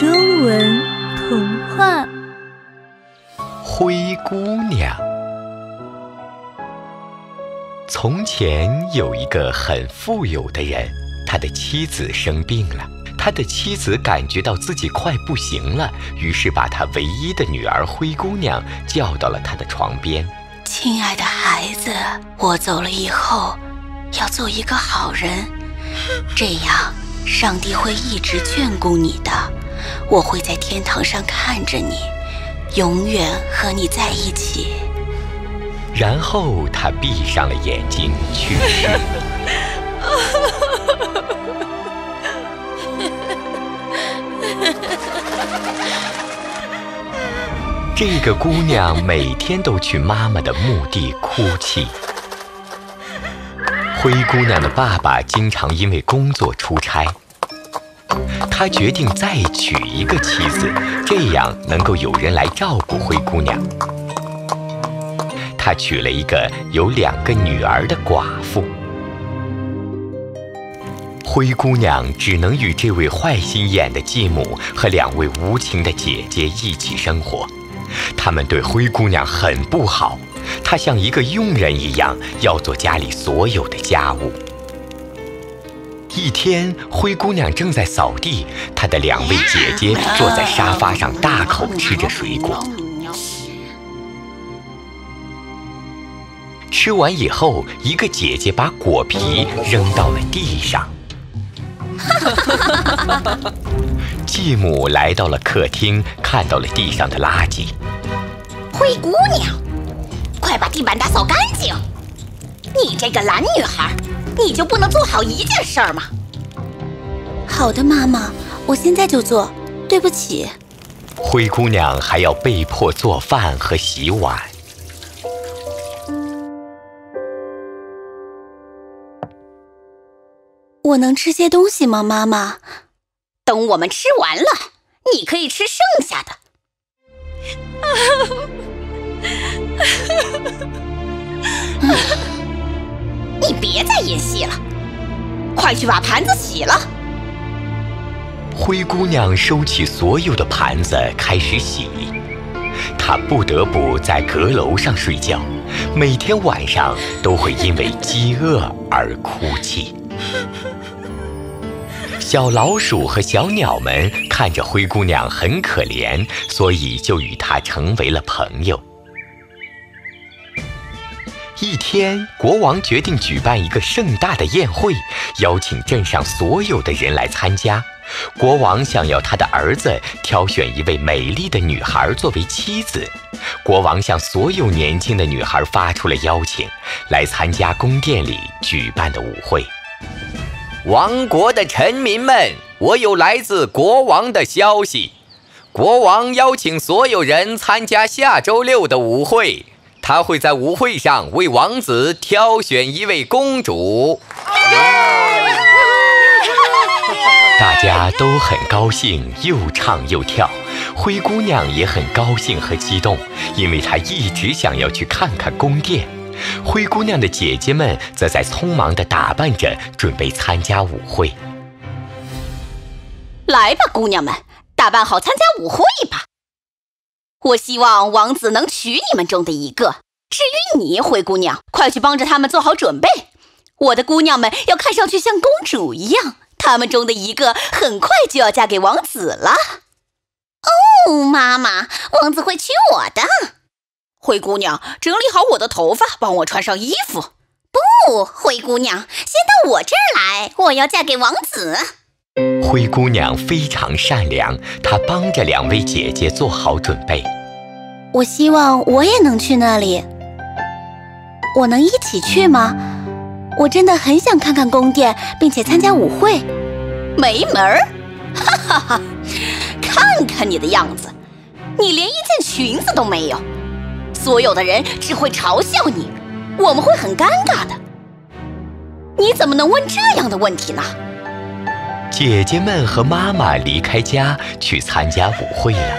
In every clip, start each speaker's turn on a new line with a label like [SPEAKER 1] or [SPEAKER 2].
[SPEAKER 1] 中文童话《
[SPEAKER 2] 灰姑娘》。从前有一个很富有的人，他的妻子生病了。他的妻子感觉到自己快不行了，于是把他唯一的女儿灰姑娘叫到了他的床边。
[SPEAKER 3] 亲爱的孩子，我走了以后，要做一个好人，这样上帝会一直眷顾你的。我会在天堂上看着你，永远和你在一起。
[SPEAKER 2] 然后他闭上了眼睛去世。这个姑娘每天都去妈妈的墓地哭泣。灰姑娘的爸爸经常因为工作出差，他决定再娶一个妻子，这样能够有人来照顾灰姑娘。他娶了一个有两个女儿的寡妇。灰姑娘只能与这位坏心眼的继母和两位无情的姐姐一起生活。他们对灰姑娘很不好，她像一个佣人一样，要做家里所有的家务。一天，灰姑娘正在扫地，她的两位姐姐坐在沙发上大口吃着水果。吃完以后，一个姐姐把果皮扔到了地上。继母来到了客厅，看到了地上的垃圾。
[SPEAKER 4] 灰姑娘，快把地板打扫干净！你这个懒女孩，你就不能做好一件事儿吗？
[SPEAKER 3] 好的，妈妈，我现在就做。对不起。
[SPEAKER 2] 灰姑娘还要被迫做饭和洗碗。
[SPEAKER 3] 我能吃些东西吗，妈妈？
[SPEAKER 4] 等我们吃完了，你可以吃剩下的。你别再演戏了，快去把盘子洗了。
[SPEAKER 2] 灰姑娘收起所有的盘子，开始洗。她不得不在阁楼上睡觉，每天晚上都会因为饥饿而哭泣。小老鼠和小鸟们看着灰姑娘很可怜，所以就与她成为了朋友。一天，国王决定举办一个盛大的宴会，邀请镇上所有的人来参加。国王想要他的儿子挑选一位美丽的女孩作为妻子。国王向所有年轻的女孩发出了邀请，来参加宫殿里举办的舞会。王国的臣民们，我有来自国王的消息。国王邀请所有人参加下周六的舞会。他会在舞会上为王子挑选一位公主，大家都很高兴，又唱又跳。灰姑娘也很高兴和激动，因为她一直想要去看看宫殿。灰姑娘的姐姐们则在匆忙地打扮着，准备参加舞会。
[SPEAKER 4] 来吧，姑娘们，打扮好参加舞会吧。我希望王子能娶你们中的一个。至于你，灰姑娘，快去帮着他们做好准备。我的姑娘们要看上去像公主一样，她们中的一个很快就要嫁给王子了。
[SPEAKER 5] 哦，妈妈，王子会娶我的。
[SPEAKER 4] 灰姑娘，整理好我的头发，帮我穿上衣服。
[SPEAKER 5] 不，灰姑娘，先到我这儿来，我要嫁给王子。
[SPEAKER 2] 灰姑娘非常善良，她帮着两位姐姐做好准备。
[SPEAKER 3] 我希望我也能去那里。我能一起去吗？我真的很想看看宫殿，并且参加舞会。
[SPEAKER 4] 没门儿！哈哈哈！看看你的样子，你连一件裙子都没有，所有的人只会嘲笑你，我们会很尴尬的。你怎么能问这样的问题呢？
[SPEAKER 2] 姐姐们和妈妈离开家去参加舞会了，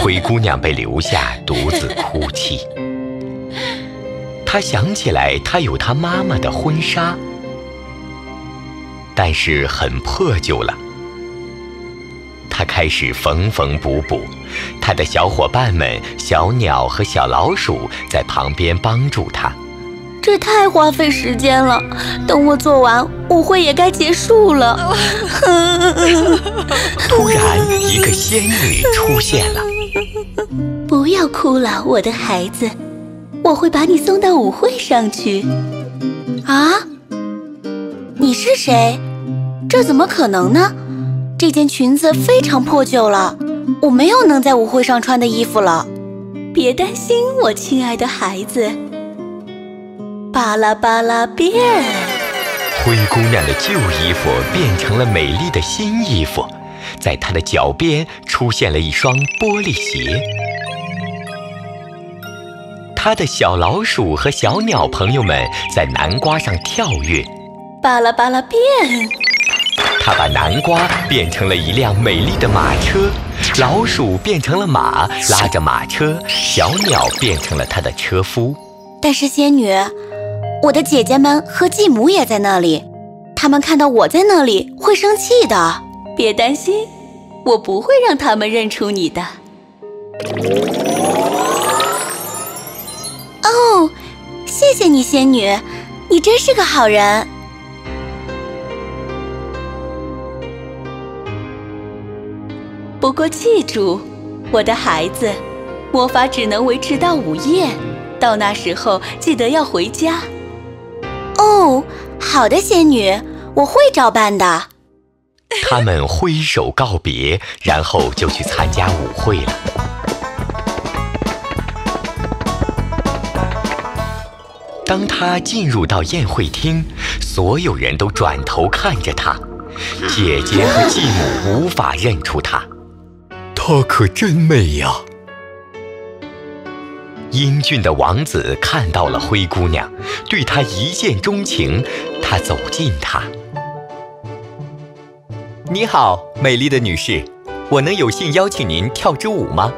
[SPEAKER 2] 灰姑娘被留下独自哭泣。她想起来，她有她妈妈的婚纱，但是很破旧了。她开。始缝缝补补。她的小伙伴们小鸟和小老鼠在旁边帮助她。
[SPEAKER 4] 这太花费时间了，等我做完，舞会也该结束了。
[SPEAKER 2] 突然，一个仙女出现了。
[SPEAKER 4] 不要哭了，我的孩子，我会把你送到舞会上去。啊？你是谁？这怎么可能呢？这件裙子非常破旧了，我没有能在舞会上穿的衣服了。别担心，我亲爱的孩子。巴拉巴拉变，
[SPEAKER 2] 灰姑娘的旧衣服变成了美丽的新衣服，在她的脚边出现了一双玻璃鞋。她的小老鼠和小鸟朋友们在南瓜上跳跃，
[SPEAKER 4] 巴拉巴拉变。
[SPEAKER 2] 她把南瓜变成了一辆美丽的马车，老鼠变成了马，拉着马车；小鸟变成了她的车夫。
[SPEAKER 4] 但是仙女。我的姐姐们和继母也在那里，他们看到我在那里会生气的。别担心，我不会让他们认出你的。哦，谢谢你，仙女，你真是个好人。不过记住，我的孩子，魔法只能维持到午夜，到那时候记得要回家。哦，好的，仙女，我会照办的。
[SPEAKER 2] 他们挥手告别，然后就去参加舞会了。当他进入到宴会厅，所有人都转头看着他，姐姐和继母无法认出他。
[SPEAKER 6] 她可真美呀！
[SPEAKER 2] 英俊的王子看到了灰姑娘，对她一见钟情。他走近她，
[SPEAKER 7] 你好，美丽的女士，我能有幸邀请您跳支舞吗？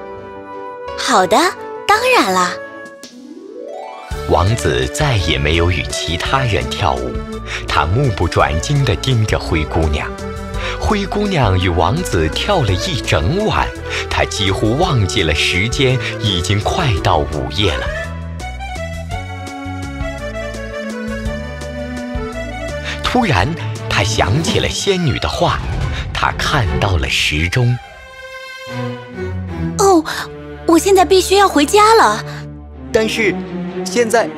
[SPEAKER 4] 好的，当然啦。
[SPEAKER 2] 王子再也没有与其他人跳舞，他目不转睛地盯着灰姑娘。灰姑娘与王子跳了一整晚，她几乎忘记了时间已经快到午夜了。突然，她想起了仙女的话，她看到了时钟。
[SPEAKER 4] 哦，我现在必须要回家了。
[SPEAKER 7] 但是，现在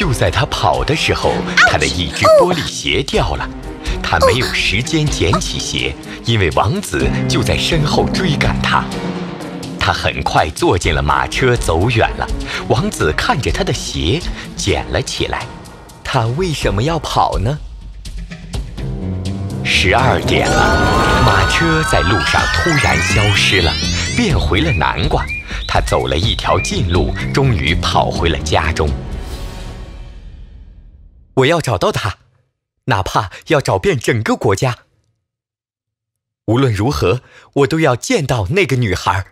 [SPEAKER 2] 就在他跑的时候，他的一只玻璃鞋掉了。他没有时间捡起鞋，因为王子就在身后追赶他。他很快坐进了马车，走远了。王子看着他的鞋，捡了起来。
[SPEAKER 7] 他为什么要跑呢？
[SPEAKER 2] 十二点了，马车在路上突然消失了，变回了南瓜。他走了一条近路，终于跑回了家中。
[SPEAKER 7] 我要找到他。哪怕要找遍整个国家，无论如何，我都要见到那个女孩。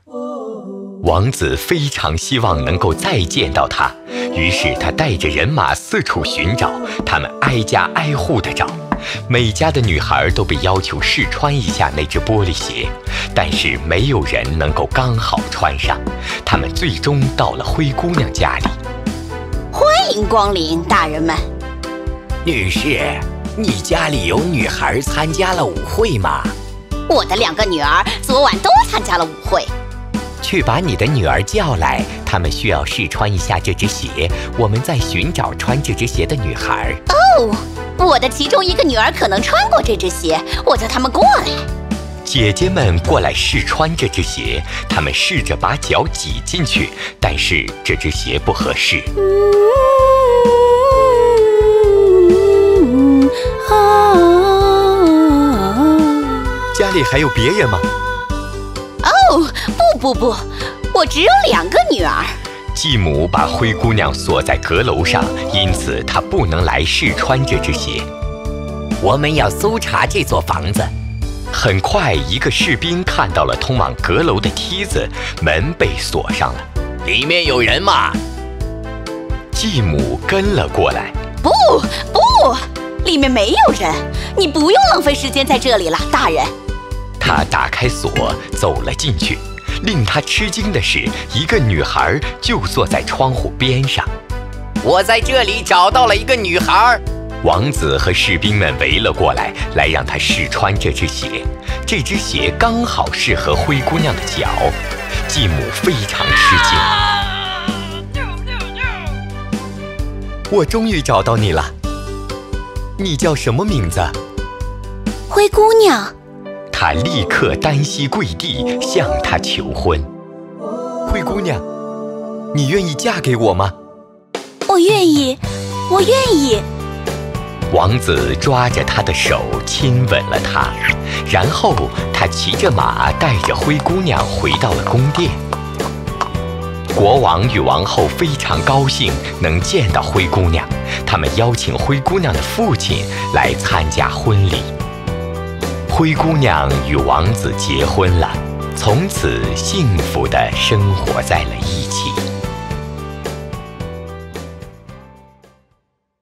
[SPEAKER 2] 王子非常希望能够再见到她，于是他带着人马四处寻找。他们挨家挨户的找，每家的女孩都被要求试穿一下那只玻璃鞋，但是没有人能够刚好穿上。他们最终到了灰姑娘家里。
[SPEAKER 3] 欢迎光临，大人们，
[SPEAKER 8] 女士。你家里有女孩参加了舞会吗？
[SPEAKER 3] 我的两个女儿昨晚都参加了舞会。
[SPEAKER 8] 去把你的女儿叫来，她们需要试穿一下这只鞋。我们在寻找穿这只鞋的女孩。
[SPEAKER 3] 哦，我的其中一个女儿可能穿过这只鞋，我叫她们过来。
[SPEAKER 2] 姐姐们过来试穿这只鞋，她们试着把脚挤进去，但是这只鞋不合适。
[SPEAKER 7] 家里还有别人吗？
[SPEAKER 3] 哦，不不不，我只有两个女儿。
[SPEAKER 2] 继母把灰姑娘锁在阁楼上，因此她不能来试穿这只鞋。
[SPEAKER 8] 我们要搜查这座房子。
[SPEAKER 2] 很快，一个士兵看到了通往阁楼的梯子，门被锁上了。
[SPEAKER 8] 里面有人吗？
[SPEAKER 2] 继母跟了过来。
[SPEAKER 3] 不不。
[SPEAKER 4] 里面没有人，你不用浪费时间在这里了，大人。
[SPEAKER 2] 他打开锁，走了进去。令他吃惊的是，一个女孩就坐在窗户边上。
[SPEAKER 8] 我在这里找到了一个女孩。
[SPEAKER 2] 王子和士兵们围了过来，来让他试穿这只鞋。这只鞋刚好适合灰姑娘的脚。继母非常吃惊。
[SPEAKER 7] 我终于找到你了。你叫什么名字？
[SPEAKER 3] 灰姑娘。
[SPEAKER 2] 他立刻单膝跪地向她求婚。
[SPEAKER 7] 灰姑娘，你愿意嫁给我吗？
[SPEAKER 3] 我愿意，我愿意。
[SPEAKER 2] 王子抓着她的手亲吻了她，然后他骑着马带着灰姑娘回到了宫殿。国王与王后非常高兴能见到灰姑娘，他们邀请灰姑娘的父亲来参加婚礼。灰姑娘与王子结婚了，从此幸福的生活在了一起。